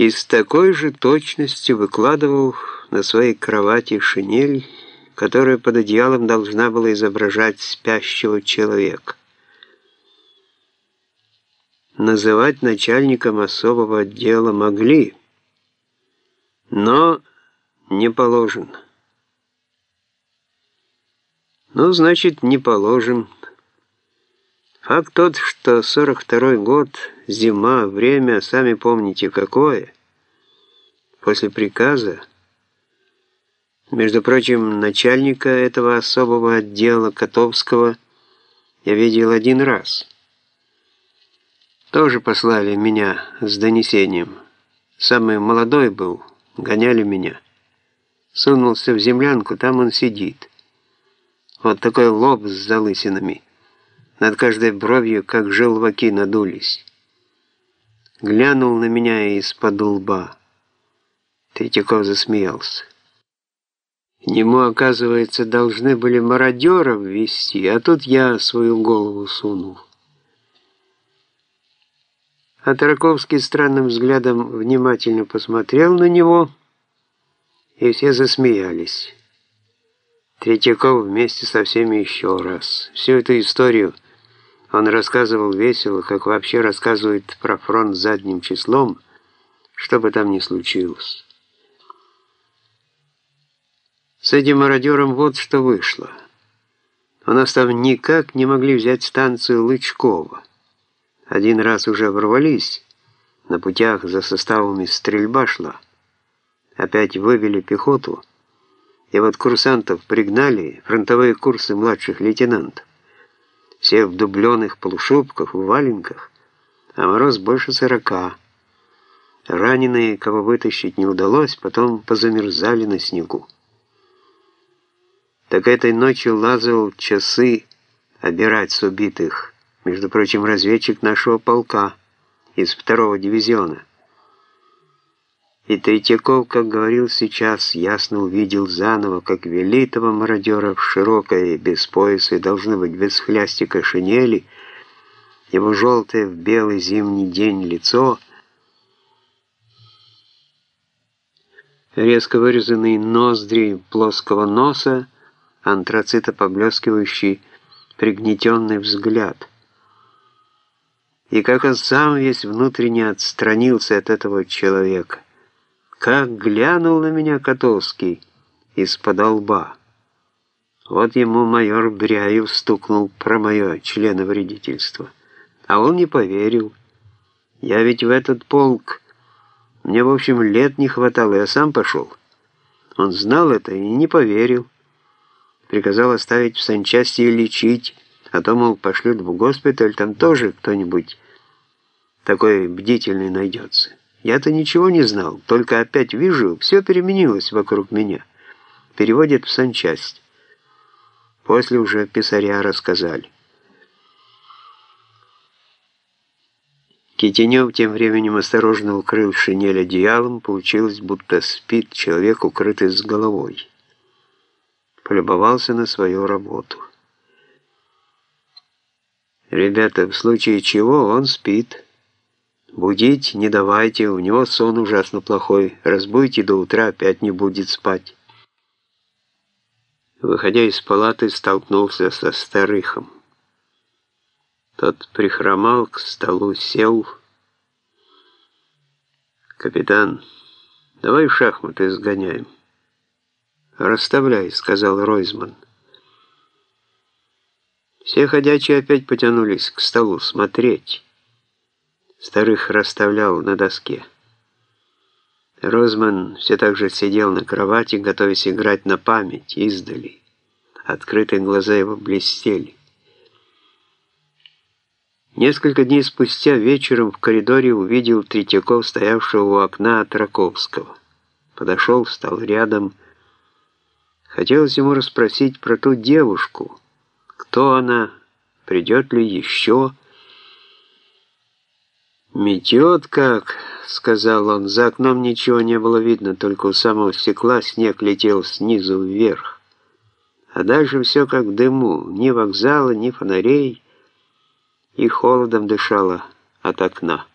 и с такой же точностью выкладывал на своей кровати шинель, которая под одеялом должна была изображать спящего человека. Называть начальником особого отдела могли, но не положено. Ну, значит, не положим. Факт тот, что 42-й год, зима, время, сами помните какое. После приказа, между прочим, начальника этого особого отдела Котовского я видел один раз. Тоже послали меня с донесением. Самый молодой был, гоняли меня. Сунулся в землянку, там он сидит. Вот такой лоб с залысинами. Над каждой бровью, как желваки, надулись. Глянул на меня из-под лба. Третьяков засмеялся. Нему, оказывается, должны были мародеров вести, а тут я свою голову сунул. А Тараковский странным взглядом внимательно посмотрел на него, и все засмеялись. Третьяков вместе со всеми еще раз. Всю эту историю он рассказывал весело, как вообще рассказывает про фронт задним числом, что бы там ни случилось. С этим мародером вот что вышло. У нас там никак не могли взять станцию Лычкова. Один раз уже ворвались, на путях за составами стрельба шла. Опять вывели пехоту, и вот курсантов пригнали, фронтовые курсы младших лейтенантов. Все в дубленых полушубках, в валенках, а мороз больше сорока. Раненые, кого вытащить не удалось, потом позамерзали на снегу. Так этой ночью лазал часы обирать с убитых, между прочим, разведчик нашего полка из второго дивизиона. И Третьяков, как говорил сейчас, ясно увидел заново, как велитого мародера в широкой, без пояса и должно быть без хлястика шинели, его желтое в белый зимний день лицо, резко вырезанные ноздри плоского носа, антрацита поблескивающий пригнетенный взгляд. И как он сам весь внутренне отстранился от этого человека. Как глянул на меня Котовский из-под лба. Вот ему майор Бряев стукнул про мое членовредительство. А он не поверил. Я ведь в этот полк... Мне, в общем, лет не хватало, я сам пошел. Он знал это и не поверил. Приказал оставить в санчасти и лечить, а то, мол, пошлют в госпиталь, там тоже кто-нибудь такой бдительный найдется. Я-то ничего не знал, только опять вижу, все переменилось вокруг меня. Переводят в санчасть. После уже писаря рассказали. Китенев тем временем осторожно укрыл шинель одеялом, получилось, будто спит человек, укрытый с головой. Полюбовался на свою работу. «Ребята, в случае чего он спит». Будить не давайте, у него сон ужасно плохой. Разбудите до утра, опять не будет спать. Выходя из палаты, столкнулся со старыхом. Тот прихромал к столу, сел. «Капитан, давай в шахматы сгоняем». «Расставляй», — сказал Ройзман. Все ходячие опять потянулись к столу смотреть. Старых расставлял на доске. Розман все так же сидел на кровати, готовясь играть на память, издали. Открытые глаза его блестели. Несколько дней спустя вечером в коридоре увидел Третьяков, стоявшего у окна от Раковского. Подошел, встал рядом. Хотелось ему расспросить про ту девушку. Кто она, придет ли еще, «Метет как», — сказал он. За окном ничего не было видно, только у самого стекла снег летел снизу вверх. А дальше все как в дыму, ни вокзала, ни фонарей, и холодом дышало от окна.